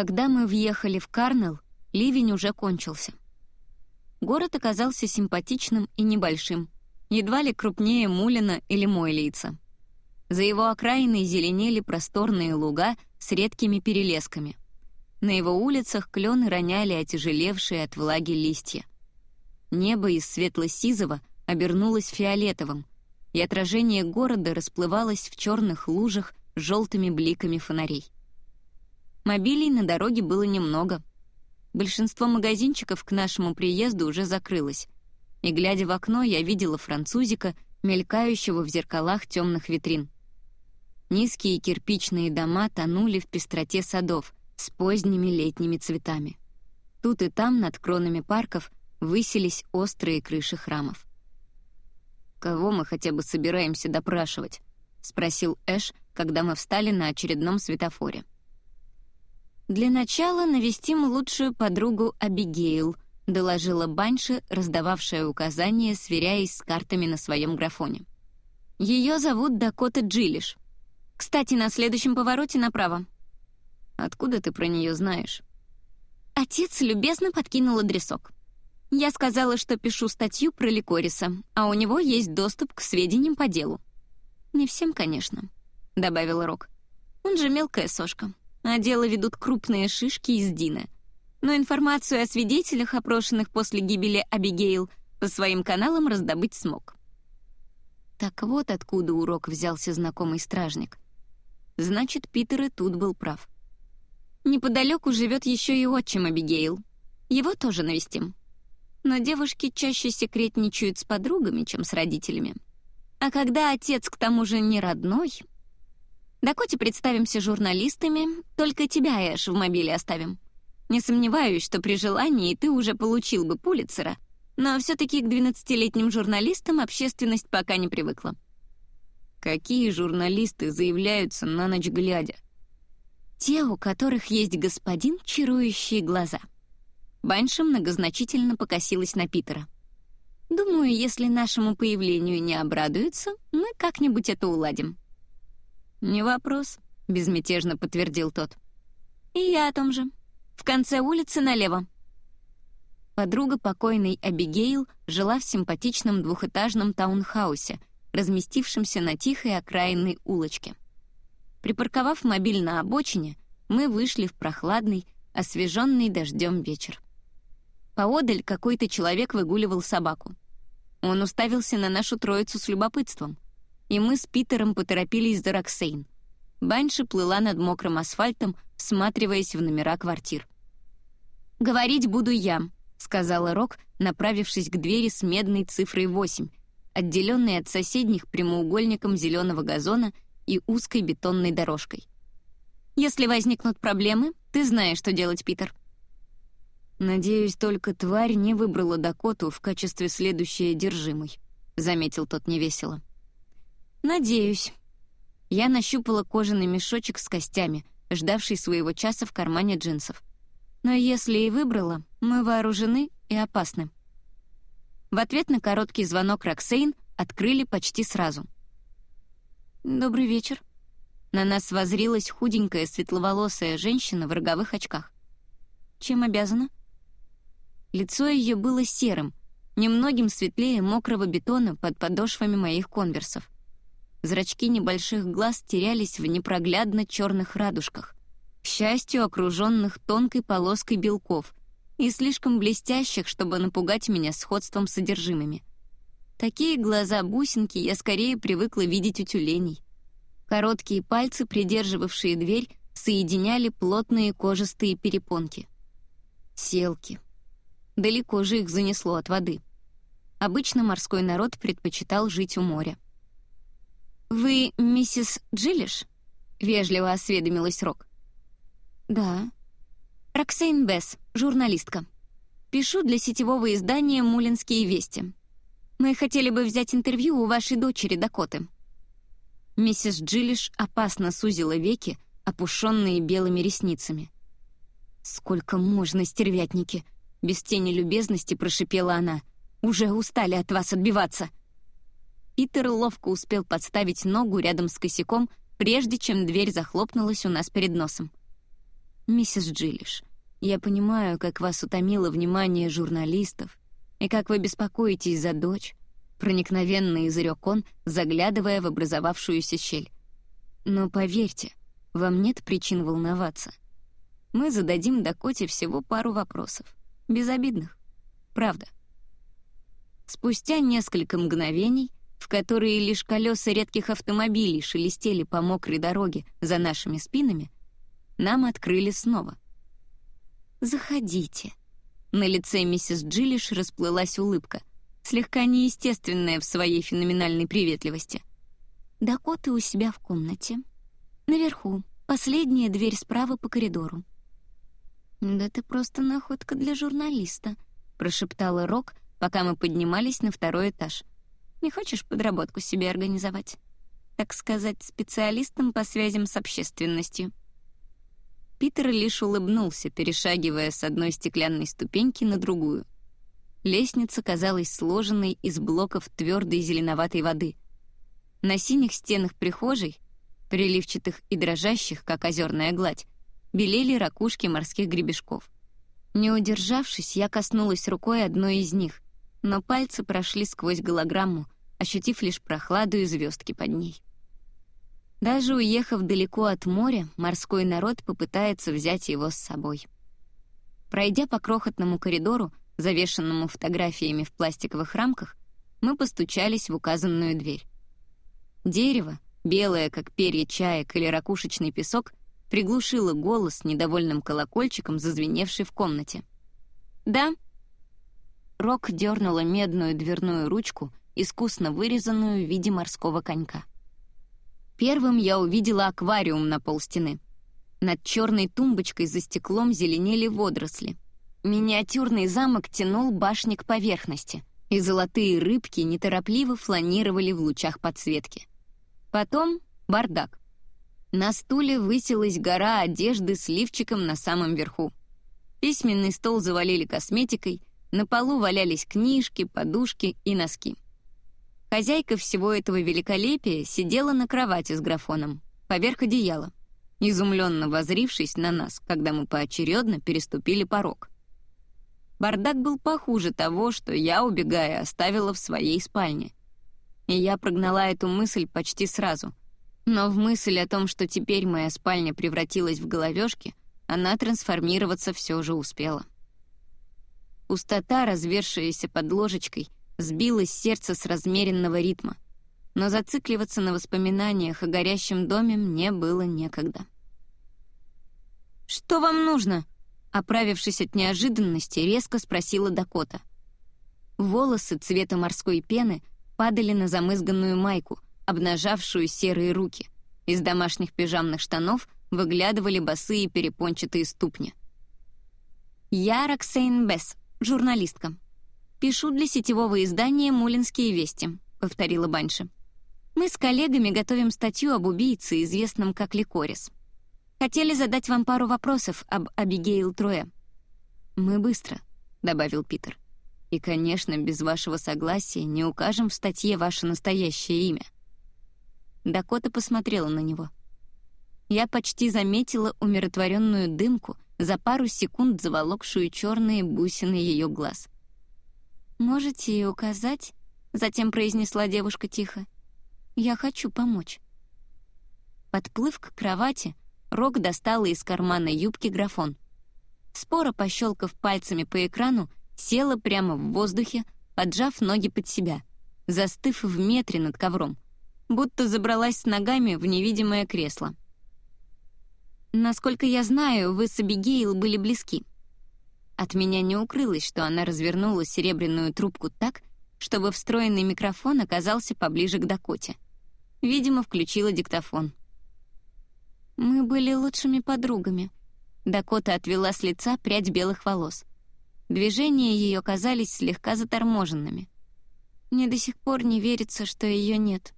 Когда мы въехали в Карнелл, ливень уже кончился. Город оказался симпатичным и небольшим, едва ли крупнее Мулина или Мойлица. За его окраиной зеленели просторные луга с редкими перелесками. На его улицах клены роняли отяжелевшие от влаги листья. Небо из светло-сизого обернулось фиолетовым, и отражение города расплывалось в черных лужах с желтыми бликами фонарей. Мобилей на дороге было немного. Большинство магазинчиков к нашему приезду уже закрылось, и, глядя в окно, я видела французика, мелькающего в зеркалах темных витрин. Низкие кирпичные дома тонули в пестроте садов с поздними летними цветами. Тут и там, над кронами парков, высились острые крыши храмов. «Кого мы хотя бы собираемся допрашивать?» — спросил Эш, когда мы встали на очередном светофоре. «Для начала навестим лучшую подругу Абигейл», — доложила Банши, раздававшая указания, сверяясь с картами на своем графоне. «Ее зовут Дакота Джилиш. Кстати, на следующем повороте направо». «Откуда ты про нее знаешь?» Отец любезно подкинул адресок. Я сказала, что пишу статью про Ликориса, а у него есть доступ к сведениям по делу. «Не всем, конечно», — добавил Рок. «Он же мелкая сошка, а дело ведут крупные шишки из Дины. Но информацию о свидетелях, опрошенных после гибели Абигейл, по своим каналам раздобыть смог». Так вот откуда урок взялся знакомый стражник. Значит, Питер и тут был прав. Неподалеку живет еще и отчим Абигейл. Его тоже навестим но девушки чаще секретничают с подругами, чем с родителями. А когда отец к тому же не родной... Дакоте представимся журналистами, только тебя, Эш, в мобиле оставим. Не сомневаюсь, что при желании ты уже получил бы Пулитцера, но все-таки к 12-летним журналистам общественность пока не привыкла. Какие журналисты заявляются на ночь глядя? Те, у которых есть господин, чарующие глаза — Банша многозначительно покосилась на Питера. «Думаю, если нашему появлению не обрадуются, мы как-нибудь это уладим». «Не вопрос», — безмятежно подтвердил тот. «И я о том же. В конце улицы налево». Подруга покойной Абигейл жила в симпатичном двухэтажном таунхаусе, разместившемся на тихой окраинной улочке. Припарковав мобиль на обочине, мы вышли в прохладный, освеженный дождем вечер. Поодаль какой-то человек выгуливал собаку. Он уставился на нашу троицу с любопытством, и мы с Питером поторопились за Роксейн. Банши плыла над мокрым асфальтом, всматриваясь в номера квартир. «Говорить буду я», — сказала Рок, направившись к двери с медной цифрой 8, отделенной от соседних прямоугольником зеленого газона и узкой бетонной дорожкой. «Если возникнут проблемы, ты знаешь, что делать, Питер». «Надеюсь, только тварь не выбрала Дакоту в качестве следующей одержимой», — заметил тот невесело. «Надеюсь». Я нащупала кожаный мешочек с костями, ждавший своего часа в кармане джинсов. Но если и выбрала, мы вооружены и опасны. В ответ на короткий звонок Роксейн открыли почти сразу. «Добрый вечер». На нас возрилась худенькая светловолосая женщина в роговых очках. «Чем обязана?» Лицо ее было серым, немногим светлее мокрого бетона под подошвами моих конверсов. Зрачки небольших глаз терялись в непроглядно черных радужках, к счастью, окруженных тонкой полоской белков и слишком блестящих, чтобы напугать меня сходством содержимыми. Такие глаза-бусинки я скорее привыкла видеть у тюленей. Короткие пальцы, придерживавшие дверь, соединяли плотные кожистые перепонки. Селки. Далеко же их занесло от воды. Обычно морской народ предпочитал жить у моря. «Вы миссис Джиллиш?» — вежливо осведомилась Рок. «Да». «Роксейн Бесс, журналистка. Пишу для сетевого издания «Мулинские вести». Мы хотели бы взять интервью у вашей дочери Дакоты». Миссис Джиллиш опасно сузила веки, опушенные белыми ресницами. «Сколько можно, стервятники!» Без тени любезности прошипела она. «Уже устали от вас отбиваться!» Питер ловко успел подставить ногу рядом с косяком, прежде чем дверь захлопнулась у нас перед носом. «Миссис Джиллиш, я понимаю, как вас утомило внимание журналистов и как вы беспокоитесь за дочь», проникновенно изрек он, заглядывая в образовавшуюся щель. «Но поверьте, вам нет причин волноваться. Мы зададим Дакоте всего пару вопросов. Безобидных. Правда». Спустя несколько мгновений, которые лишь колеса редких автомобилей шелестели по мокрой дороге за нашими спинами, нам открыли снова. «Заходите». На лице миссис Джиллиш расплылась улыбка, слегка неестественная в своей феноменальной приветливости. «Дакоты у себя в комнате. Наверху, последняя дверь справа по коридору». «Да ты просто находка для журналиста», — прошептала Рок, пока мы поднимались на второй этаж. «Не хочешь подработку себе организовать? Так сказать, специалистом по связям с общественностью?» Питер лишь улыбнулся, перешагивая с одной стеклянной ступеньки на другую. Лестница казалась сложенной из блоков твердой зеленоватой воды. На синих стенах прихожей, приливчатых и дрожащих, как озерная гладь, белели ракушки морских гребешков. Не удержавшись, я коснулась рукой одной из них, но пальцы прошли сквозь голограмму, ощутив лишь прохладу и звездки под ней. Даже уехав далеко от моря, морской народ попытается взять его с собой. Пройдя по крохотному коридору, завешенному фотографиями в пластиковых рамках, мы постучались в указанную дверь. Дерево, белое, как перья чаек или ракушечный песок, приглушило голос недовольным колокольчиком, зазвеневший в комнате. «Да?» Рок дернула медную дверную ручку, искусно вырезанную в виде морского конька. Первым я увидела аквариум на полстены. Над черной тумбочкой за стеклом зеленели водоросли. Миниатюрный замок тянул башни к поверхности, и золотые рыбки неторопливо фланировали в лучах подсветки. Потом бардак. На стуле высилась гора одежды с лифчиком на самом верху. Письменный стол завалили косметикой, на полу валялись книжки, подушки и носки. Хозяйка всего этого великолепия сидела на кровати с графоном, поверх одеяла, изумленно возрившись на нас, когда мы поочередно переступили порог. Бардак был похуже того, что я, убегая, оставила в своей спальне. И я прогнала эту мысль почти сразу. Но в мысль о том, что теперь моя спальня превратилась в головешки, она трансформироваться все же успела. Пустота, развершаяся под ложечкой, сбилось сердце с размеренного ритма. Но зацикливаться на воспоминаниях о горящем доме мне было некогда. «Что вам нужно?» Оправившись от неожиданности, резко спросила Дакота. Волосы цвета морской пены падали на замызганную майку, обнажавшую серые руки. Из домашних пижамных штанов выглядывали босые перепончатые ступни. «Я Роксейн Бесс, журналистка», «Пишу для сетевого издания «Мулинские вести», — повторила Банши. «Мы с коллегами готовим статью об убийце, известном как Ликорис. Хотели задать вам пару вопросов об Абигейл Троя». «Мы быстро», — добавил Питер. «И, конечно, без вашего согласия не укажем в статье ваше настоящее имя». Дакота посмотрела на него. Я почти заметила умиротворенную дымку, за пару секунд заволокшую черные бусины ее глаз — «Можете указать?» — затем произнесла девушка тихо. «Я хочу помочь». Подплыв к кровати, Рок достала из кармана юбки графон. Спора, пощелкав пальцами по экрану, села прямо в воздухе, поджав ноги под себя, застыв в метре над ковром, будто забралась с ногами в невидимое кресло. «Насколько я знаю, вы с Абигейл были близки», от меня не укрылось, что она развернула серебряную трубку так, чтобы встроенный микрофон оказался поближе к Дакоте. Видимо, включила диктофон. «Мы были лучшими подругами». Дакота отвела с лица прядь белых волос. Движения ее казались слегка заторможенными. Мне до сих пор не верится, что ее нет.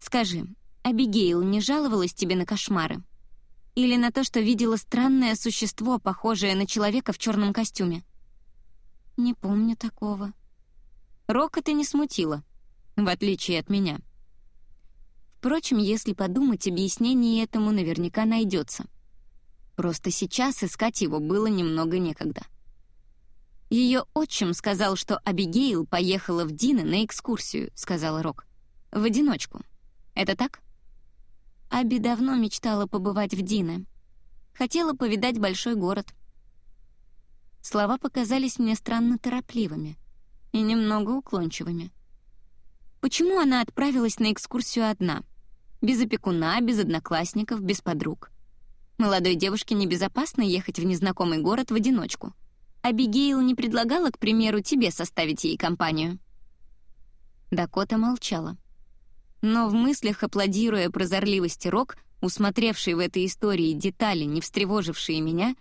«Скажи, Абигейл не жаловалась тебе на кошмары?» Или на то, что видела странное существо, похожее на человека в черном костюме? Не помню такого. Рок это не смутило, в отличие от меня. Впрочем, если подумать, объяснение этому наверняка найдется. Просто сейчас искать его было немного некогда. Ее отчим сказал, что Абигейл поехала в Дина на экскурсию, сказала Рок. В одиночку. Это так? Аби давно мечтала побывать в Дине. Хотела повидать большой город. Слова показались мне странно торопливыми и немного уклончивыми. Почему она отправилась на экскурсию одна? Без опекуна, без одноклассников, без подруг. Молодой девушке небезопасно ехать в незнакомый город в одиночку. Абигейл не предлагала, к примеру, тебе составить ей компанию. Дакота молчала. Но в мыслях, аплодируя прозорливости Рок, усмотревший в этой истории детали, не встревожившие меня,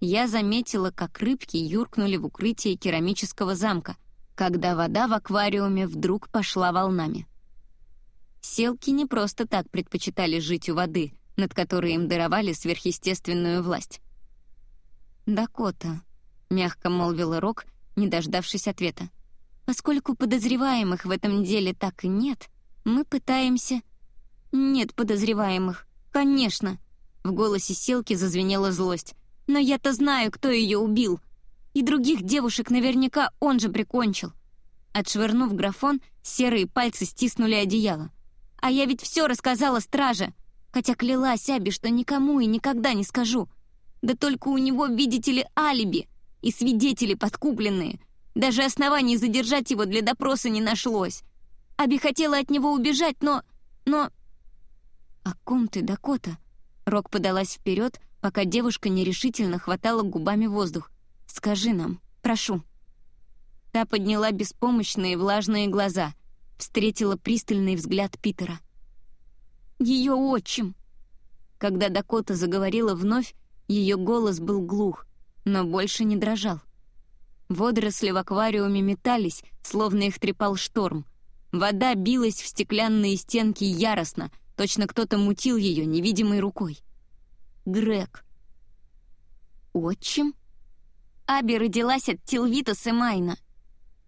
я заметила, как рыбки юркнули в укрытие керамического замка, когда вода в аквариуме вдруг пошла волнами. Селки не просто так предпочитали жить у воды, над которой им даровали сверхъестественную власть. «Дакота», — мягко молвила Рок, не дождавшись ответа. «Поскольку подозреваемых в этом деле так и нет, мы пытаемся...» «Нет подозреваемых, конечно!» В голосе Селки зазвенела злость. «Но я-то знаю, кто ее убил. И других девушек наверняка он же прикончил». Отшвырнув графон, серые пальцы стиснули одеяло. «А я ведь все рассказала страже, хотя клялась Аби, что никому и никогда не скажу. Да только у него, видите ли, алиби и свидетели подкупленные. Даже оснований задержать его для допроса не нашлось. Аби хотела от него убежать, но... но... «О ком ты, Дакота?» Рок подалась вперед, пока девушка нерешительно хватала губами воздух. «Скажи нам, прошу». Та подняла беспомощные влажные глаза, встретила пристальный взгляд Питера. «Ее отчим!» Когда Дакота заговорила вновь, ее голос был глух, но больше не дрожал. Водоросли в аквариуме метались, словно их трепал шторм. Вода билась в стеклянные стенки яростно, точно кто-то мутил ее невидимой рукой. Грег. Отчим? Аби родилась от Тилвита Семайна.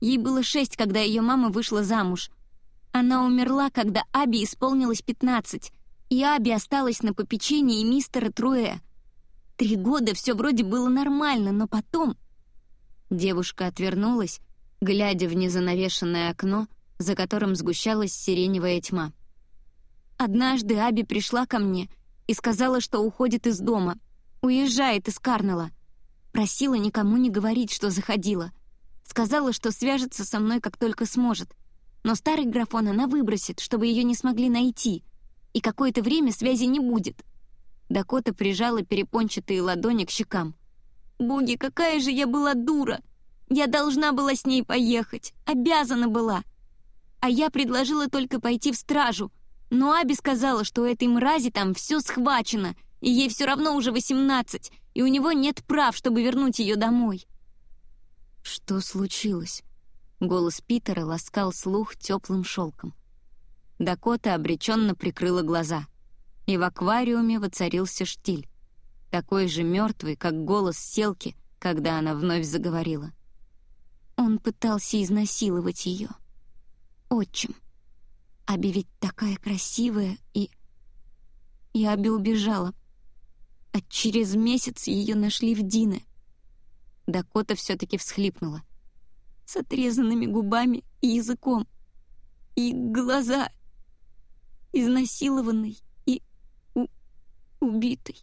Ей было шесть, когда ее мама вышла замуж. Она умерла, когда Аби исполнилось пятнадцать, и Аби осталась на попечении мистера Труэ. Три года все вроде было нормально, но потом... Девушка отвернулась, глядя в незанавешенное окно, за которым сгущалась сиреневая тьма. Однажды Аби пришла ко мне и сказала, что уходит из дома, уезжает из Карнела. Просила никому не говорить, что заходила. Сказала, что свяжется со мной, как только сможет. Но старый графон она выбросит, чтобы ее не смогли найти, и какое-то время связи не будет. Дакота прижала перепончатые ладони к щекам. «Боги, какая же я была дура! Я должна была с ней поехать, обязана была!» А я предложила только пойти в стражу. Но Аби сказала, что у этой мрази там все схвачено, и ей все равно уже восемнадцать, и у него нет прав, чтобы вернуть ее домой. Что случилось? Голос Питера ласкал слух теплым шелком. Дакота обреченно прикрыла глаза, и в аквариуме воцарился штиль, такой же мертвый, как голос Селки, когда она вновь заговорила. Он пытался изнасиловать ее отчим. Аби ведь такая красивая, и... И Аби убежала. А через месяц ее нашли в Дине. Дакота все-таки всхлипнула. С отрезанными губами и языком. И глаза. Изнасилованной и у... убитой.